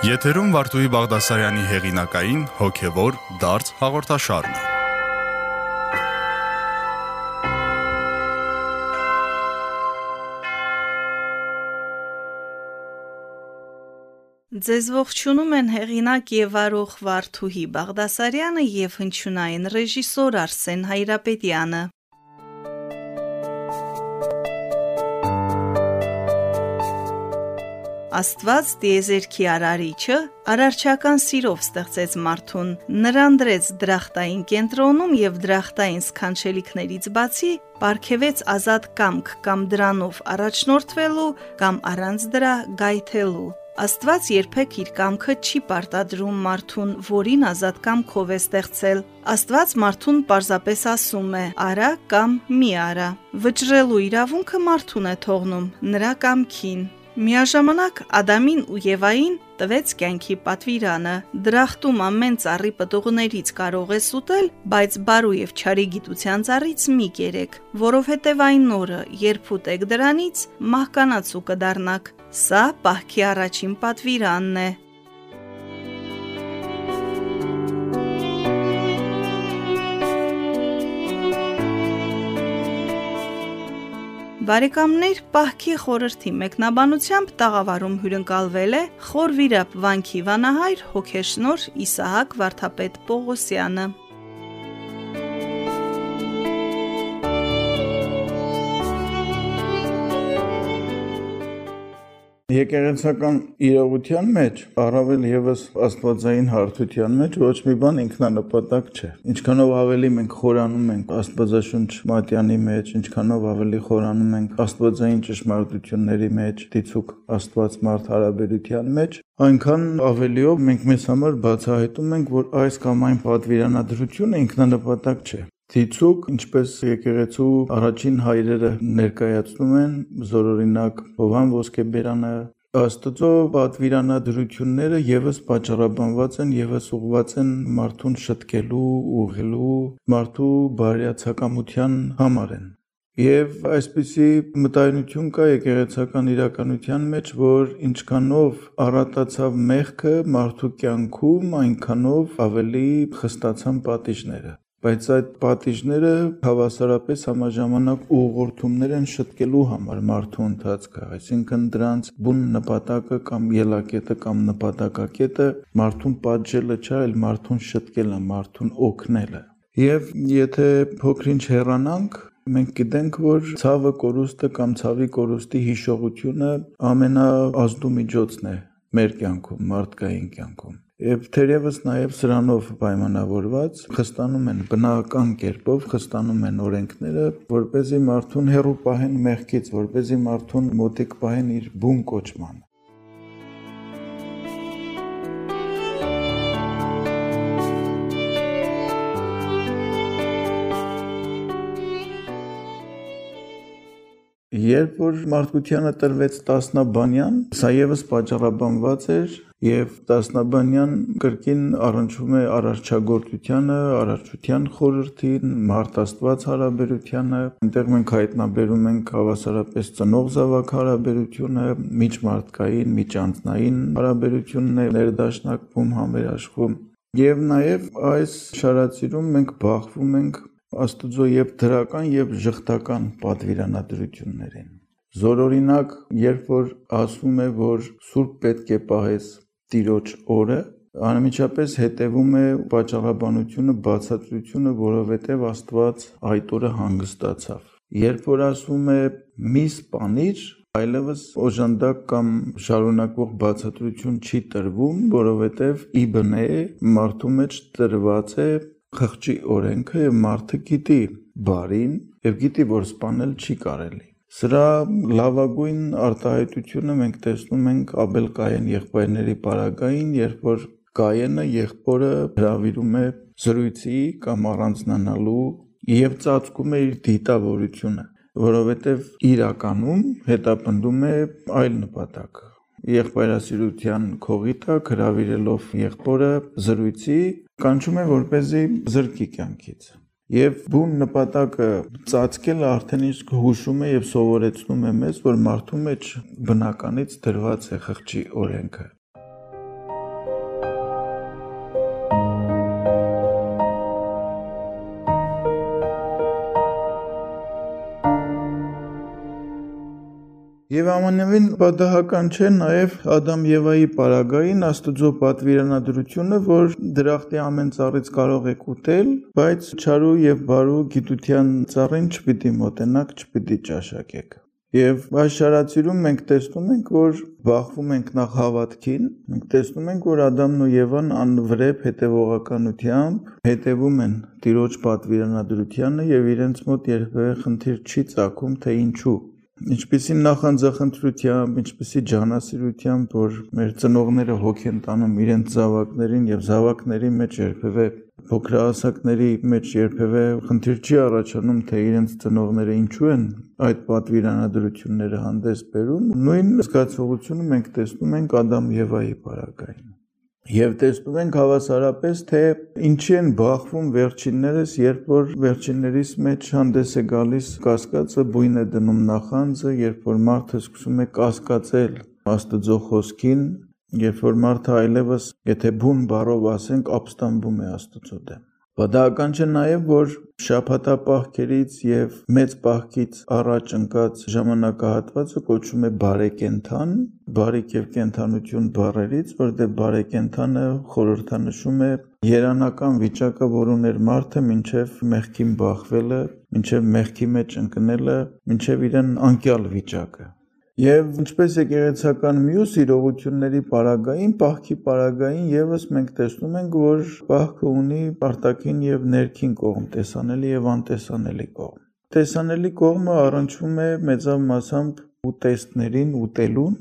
Եթերում Վարդուհի Բաղդասարյանի հեղինակային հոգևոր դարձ հաղորդաշարն է։ Ձեզ ողջունում են հեղինակ եւ արող Վարդուհի Բաղդասարյանը եւ հնչյունային ռեժիսոր Արսեն Հայրապետյանը։ Աստված դիեզերքի արարիչը արարչական սիրով ստեղծեց մարդուն, նրան դրեց դրախտային կենտրոնում եւ դրախտային սքանչելիքներից բացի ապարգևեց ազատ կամք կամ դրանով առաջնորդվելու կամ առանց դրա գայթելու։ Աստված երբեք իր կամքը չի պարտադրում մարդուն, որին ազատ կամքով է ստեղծել։ Աստված մարդուն պարզապես ասում է՝ արա կամ մի արա։ Վճռելու իրավունքը մարդուն է թողնում, նրա կամքին։ Միաժամանակ Ադամին ու Եվային տվեց կյանքի պատվիրանը։ Դրախտում ամեն ծառի պտուղներից կարող ես ուտել, բայց բարու եւ չարի գիտության ծառից մի կերեք, որովհետեւ այն նորը, երբ ուտեք դրանից, մահկանացու կդառնաք։ Սա պահքի առաջին պատվիրանն է։ Բարեկամներ պահքի խորհրդի մեկնաբանությամբ տաղավարում հյուրընկալվել է Խոր Վիրապ վանքի վանահայր հոգեշնոր Իսահակ Վարդապետ Պողոսյանը։ Եկեղեցական իրողության մեջ, առավել եւս աստվածային հարթության մեջ ոչ մի բան ինքնանպատակ չէ։ Ինչքանով ավելի մենք խորանում ենք Աստվածաշունչ մատյանի մեջ, ինչքանով ավելի խորանում ենք աստվածային ճշմարտությունների մեջ, դիցուկ Աստված մարդ հարաբերության մեջ, այնքան ավելիով մենք մեզ համար բացահայտում ենք, որ այս կամ այն պատվիրանադրությունը ինքնանպատակ չէ։ Դիցուկ, ինչպես եկեղեցու առաջին հայրերը ներկայացնում են, զորօրինակ Հովան Ոսկեբերանը, Աստծո պատվիրանադրությունները եւս պատճառաբանված են, եւս ուղղված են մարդուն շտկելու, ուղղելու, մարդու բարյացակամության համար են։ Եվ այսպիսի մտայնություն կա եկեղեցական իրականության մեջ, որ ինչքանով առատացավ մեղքը մարդու կյանքում, այնքանով ավելի խստացան պատիժները բայց այդ պատիժները հավասարապես համաժամանակ ուղղորդումներ են շտկելու համար մարդու ընթացքը, այսինքն դրանց բուն նպատակը կամ ելակետը կամ նպատակակետը մարդուն պատժելը չէ, այլ մարդուն շտկելը, մարդուն օգնելը։ Եվ եթե փոքրինչ հեռանանք, մենք գիտենք, որ ցավը կորուստը կամ ցավի կորուստի հիշողությունը ամենաազդու միջոցն է մեր կյանքում, մարդկային կյանքում Եվ թերևս նաև սրանով պայմանավորված խստանում են բնական կերպով խստանում են օրենքները, որ เป զի մարդուն հերո պահեն մեղքից, որ เป զի մարդուն մոտիկ պահեն իր բուն կոչման։ Երբ որ մարդկությանը տրվեց տասնաբանյան, սա եւս պատճառաբանված էր եւ տասնաբանյան կրկին առնչվում է արարչագործությանը, արարչության խորհրդին, մարդ-աստված հարաբերությանը, այնտեղ մենք հայտնաբերում ենք հավասարապես ծնող զավակ հարաբերությունը, միջմարտկային, միջանձնային հարաբերությունն է ներդաշնակվում, համերաշխվում Եվ նաև այս շարածիրում մենք բախվում ենք Աստուծո եւ դրական եւ ժխտական պատվիրանադրություններին։ Զորօրինակ, երբ որ ասվում է, որ Սուրբ պետք է պահես Տիրոջ օրը անմիջապես հետևում է վաճառաբանությունը, բացատրությունը, որովհետև Աստված այդ օրը հանգստացավ։ Երբ որ ասում է մի սպանիր, այլևս օժանդակ կամ շարունակող բացատրություն չի տրվում, որովհետև իբնե մարդու մեջ տրված է խղճի օրենքը եւ մարդը գիտի բարին եւ գիտի, որ սպանել չի կարելի։ Սրա լավագույն արտահայտությունը մենք տեսնում ենք Աբել Կայան եղբայրների պարագային, երբ որ Կայենը եղբորը հravirում է զրույցի կամ առանձնանալու եւ ծածկում է իր դիտավորությունը, որովհետեւ իրականում հետապնդում է այլ նպատակ եղբայրասիրության քողիտը հravirելով եղբորը զրույցի կանչում է որպեսզի զրկի կյանքից Եվ բուն նպատակը ծածկելը արդեն իսկ հուշում է եւ սովորեցնում է մեզ, որ մարդու մեջ բնականից դրված է խղճի օրենքը։ Եվ ամանևին պատահական չէ նաև Ադամ Եվայի պարագային Աստծո պատվիրանադրությունը, որ դրախտի ամեն ծառից կարող եք ուտել, բայց չարու եւ բարու գիտության ծառին չպիտի մոտենաք, չպիտի ճաշակեք։ Եվ այս շարացիրում մենք տեսնում ենք, որ բախվում ենք նախ հավատքին, մենք տեսնում ենք, որ Ադամն ու Եվան անվրեպ հետևողականությամբ հետևում են Տիրոջ պատվիրանադրությանը եւ իրենց մոտ երբևէ խնդիր չի ցակում, թե ինչու ինչպիսի նախանձախնդրությամբ, ինչպիսի ջանասիրությամբ, որ մեր ծնողները հոգ են տանում իրենց զավակներին եւ զավակների մեջ երբևէ փոքրահասակների մեջ երբևէ խնդիր չի առաջանում, թե իրենց ծնողները ինչու են այդ պատվիրանադրությունները հանդես բերում։ Նույն զգացողությունը մենք տեսնում ենք Ադամ Եվայի բարակային։ Եվ տեսնում ենք հավասարապես, թե ինչի են բախվում վերջիններս, երբ որ վերջիններիս մեջ հանդես է գալիս կասկածը, բույն է դնում նախանձը, երբ որ մարդը սկսում է կասկածել Աստծո խոսքին, երբ որ մարդը այլևս, եթե բուն բառով ասենք, ապստամբում է Աստծո դեմ։ Պատահական չէ նաև, որ շաբաթապահքերից եւ մեծ պահքից առաջ ընկած ժամանակահատվածը կոչվում է բարեկենթան, բարիք եւ կենթանություն բառերից, որտեղ բարեկենթանը խորհրդանշում է երանական վիճակը, որ ուներ մարդը մինչև մեղքին բախվելը, մինչև մեղքի մեջ ընկնելը, մինչև իրեն անկյալ վիճակը։ Եվ ինչպես եկեղեցական մյուս իրողությունների պարագային, պահքի պարագային եւս մենք տեսնում ենք, որ պահքը ունի արտաքին եւ ներքին կողմ, տեսանելի եւ անտեսանելի կողմ։ Տեսանելի կողմը առնչվում է մեծավ մասամբ ուտեստներին, ուտելուն,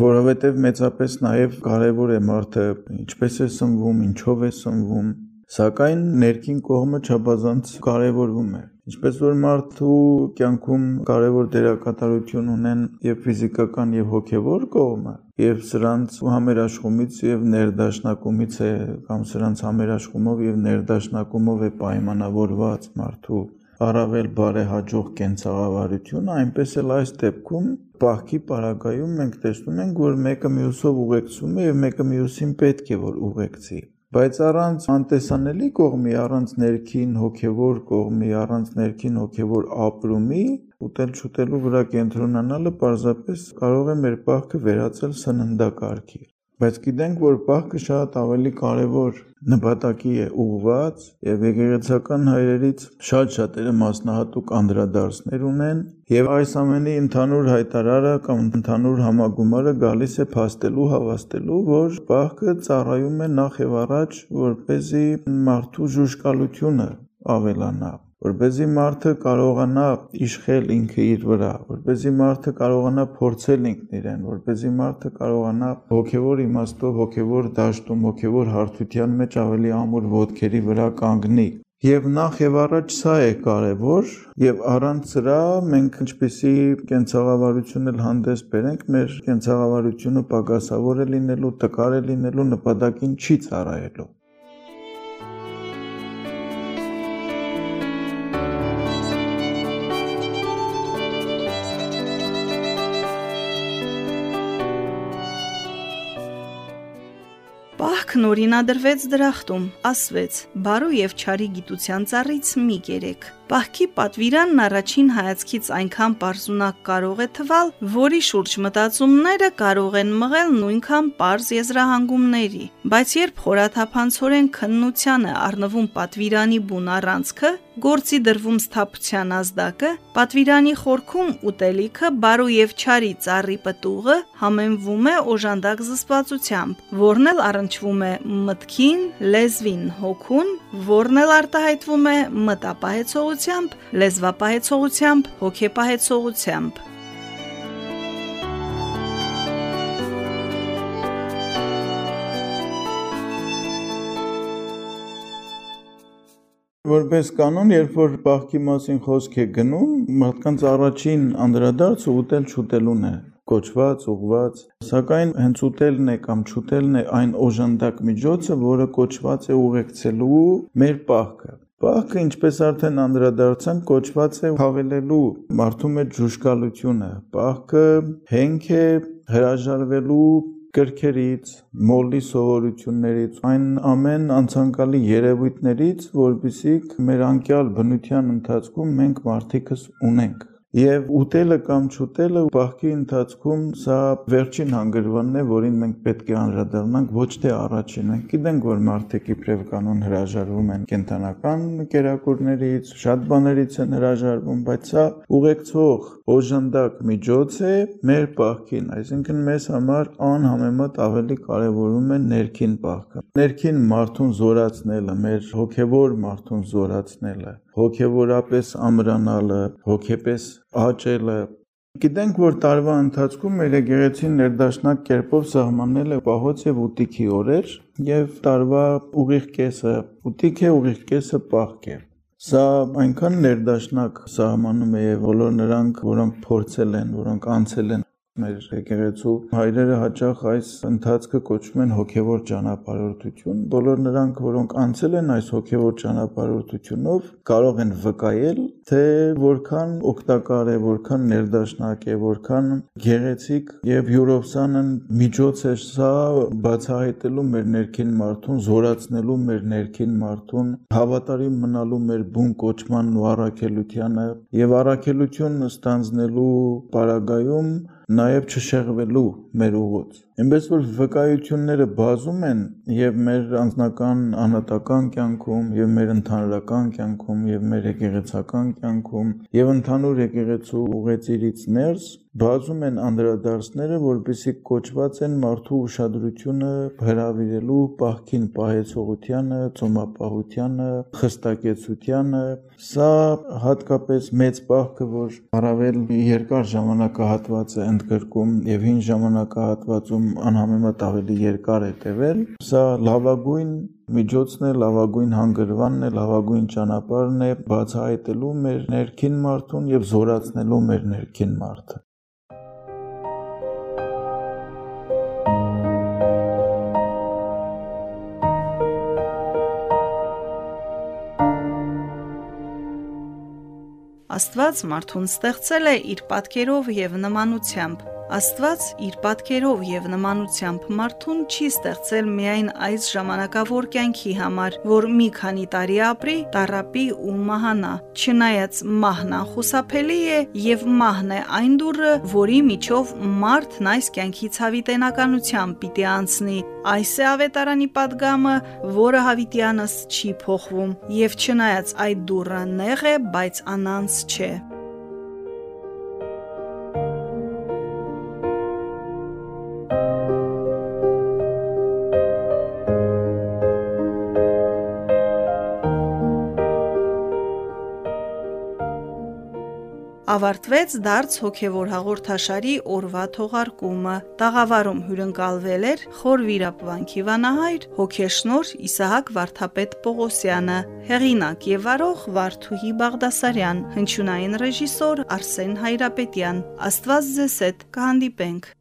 որովհետև մեծապես նաև կարևոր է մարդը ինչպես է սնվում, ինչով է սնվում, սակայն ներքին կողմը չափազանց կարևորվում է Ինչպես որ մարդու կյանքում կարևոր դերակատարություն ունեն եւ ֆիզիկական եւ հոգեվոր կողմը, եւ սրանց համերաշխումից եւ ներդաշնակումից է կամ սրանց համերաշխումով եւ ներդաշնակումով է պայմանավորված մարդու առավել բարեհաջող կենցաղավարություն, այնպես էլ այս դեպքում պահքի պարագայում մենք տեսնում ենք, որ մեկը մյուսով ուղեկցում է եւ մեկը մյուսին պետք է որ ուղեկցի։ Բայց առանց անտեսանելի կողմի, առանց ներքին հոգևոր կողմի, առանց ներքին հոգևոր ապրումի ուտել-չուտելու վրա կենտրոնանալը պարզապես կարող է մեր պահքը վերածել սննդակարգի բայց գիտենք, որ պահքը շատ ավելի կարևոր նպատակի է ուղված եւ եկեղեցական հայրերից շատ շատերը մասնահատուկ անդրադարձներ ունեն եւ այս ամենի ընդհանուր հայտարարը կամ ընդհանուր համագումարը գալիս է փաստելու հավաստելու, որ պահքը ծառայում է նախ եւ առաջ որպեսզի մարդու ժուժկալությունը ավելանա որպեսզի մարդը կարողանա իշխել ինքը իր վրա, որպեսզի մարդը կարողանա փորձել ինքն իրեն, որպեսզի մարդը կարողանա հոգևոր իմաստով, հոգևոր դաշտում, հոգևոր հարթության մեջ ավելի ամուր ոտքերի վրա կանգնի։ Եվ նախ եւ առաջ սա է կարևոր եւ առանց սրա մենք ինչպեսի կենցաղավարություն էլ հանդես բերենք մեր կենցաղավարությունը պակասավոր է լինելու, տկար է լինելու, նպատակին չի ծառայելու։ Արքն օրինադրվեց դրախտում, ասվեց. «Բարու եւ չարի գիտության ծառից մի կերեք»։ Պահքի պատվիրանն առաջին հայացքից այնքան པարզունակ կարող է թվալ, որի շուրջ մտածումները կարող են մղել նույնքան པարզ եզրահանգումների, բայց երբ խորաթափանցորեն քննության է առնվում պատվիրանի բուն առանցքը, գործի դրվում սթափության ազդակը, պատվիրանի խորքում ուտելիքը բարու եւ չարի ծառի պտուղը համեմվում է օժանդակ զսպվածությամբ, որն էլ առնչվում է մտքին, լեզվին, հոգուն, որն էլ արտահայտվում է մտապահեցողությամբ, լեզվապահեցողությամբ, հոգեպահեցողությամբ։ Որպես կանոն, երբ որ բախքի մասին խոսք է գնում, մարդկանց առաջին անդրադարձը ուտել-չուտելուն է կոչված, ուղված, սակայն հենց ուտելն է կամ չուտելն է այն օժանդակ միջոցը, որը կոչված է ուղեկցելու մեր պահքը։ Պահքը, ինչպես արդեն անդրադարձանք, կոչված է հավելելու մարդու մեջ ժուժկալությունը։ Պահքը հենք է հրաժարվելու կրքերից, մոլի սովորություններից, այն ամեն անցանկալի երևույթներից, որբիսիք մեր անկյալ բնության ընթացքում մենք մարդիկս ունենք։ Եվ ուտելը կամ չուտելը պահքի ընթացքում սա վերջին հանգրվանն է, որին մենք պետք է անդրադառնանք, ոչ թե առաջին։ Մենք գիտենք, որ մարդիկ իբրև կանոն հրաժարվում են կենթանական կերակուրներից, շատ բաներից են հրաժարվում, բայց սա ուղեկցող օժանդակ միջոց է մեր պահքին, այսինքն մեզ համար անհամեմատ ավելի կարևորում է ներքին պահքը։ Ներքին մարդուն զորացնելը, մեր հոգևոր մարդուն զորացնելը, հոգևորապես ամրանալը, հոգեպես աճելը Գիտենք, որ տարվա ընթացքում մեր եկեղեցին ներդաշնակ կերպով սահմանել է պահոց եւ ուտիքի օրեր եւ տարվա ուղիղ կեսը ուտիք է, ուղիղ կեսը պահք է։ Սա այնքան ներդաշնակ սահմանում է եւ բոլոր նրանք, որոնք փորձել են, որոնք անցել են Մեր եկեղեցու հայրերը հաճախ այս ընթացքը կոչում են հոգևոր ճանապարհորդություն։ Բոլոր նրանք, որոնք անցել են այս հոգևոր ճանապարհորդությունով, կարող են վկայել, թե որքան օգտակար է, որքան ներդաշնակ է, որքան գեղեցիկ եւ յուրովսանն միջոց է սա բացահայտելու մեր ներքին մարդուն, զորացնելու մեր ներքին մարդուն, հավատարիմ մնալու մեր բուն կոչման ու առաքելությանը եւ առաքելություն ստանձնելու պարագայում նաև չշեղվելու մեր ուղոց։ Այնպես որ վկայությունները բազում են եւ մեր անձնական անհատական կյանքում եւ մեր ընդհանրական կյանքում եւ մեր եկեղեցական կյանքում եւ ընդհանուր եկեղեցու ուղեցիրից ներս բազում են անդրադարձները, որպիսի կոչված են մարդու ուշադրությունը հրավիրելու պահքին պահեցողությանը, ծոմապահությանը, խստակեցությանը։ Սա հատկապես մեծ պահքը, որ առավել երկար ժամանակահատված է ընդգրկում եւ հին ժամանակահատվածում անհամեմատ ավելի երկար է տևել։ Սա լավագույն միջոցն է, լավագույն հանգրվանն է, լավագույն ճանապարհն է բացահայտելու մեր ներքին մարդուն եւ զորացնելու մեր ներքին մարդը։ Աստված մարդուն ստեղծել է իր պատկերով եւ նմանությամբ։ Աստված իր պատկերով եւ նմանությամբ մարդուն չի ստեղծել միայն այս ժամանակավոր կյանքի համար, որ մի քանի տարի ապրի, տարապի ու մահանա։ Չնայած մահն անխուսափելի է եւ մահն է այն դուրը, որի միջով մարդն այս կյանքից հավիտենականությամբ պիտի անցնի, Այս է ավետարանի падգամը, որը հավիտյանս չի փոխվում, եւ չնայած այդ դուռը նեղ է, բայց անանց չէ։ ավարտվեց դարձ հոգևոր հաղորդաշարի օրվա թողարկումը։ Տաղավարում հյուրընկալվել էր խոր վիրապվանքի վանահայր հոգեշնոր Իսահակ Վարդապետ Պողոսյանը, հեղինակ եւ վարող Վարդուհի Բաղդասարյան, հնչյունային ռեժիսոր Արսեն Հայրապետյան։ Աստված ձեզ հետ կհանդիպենք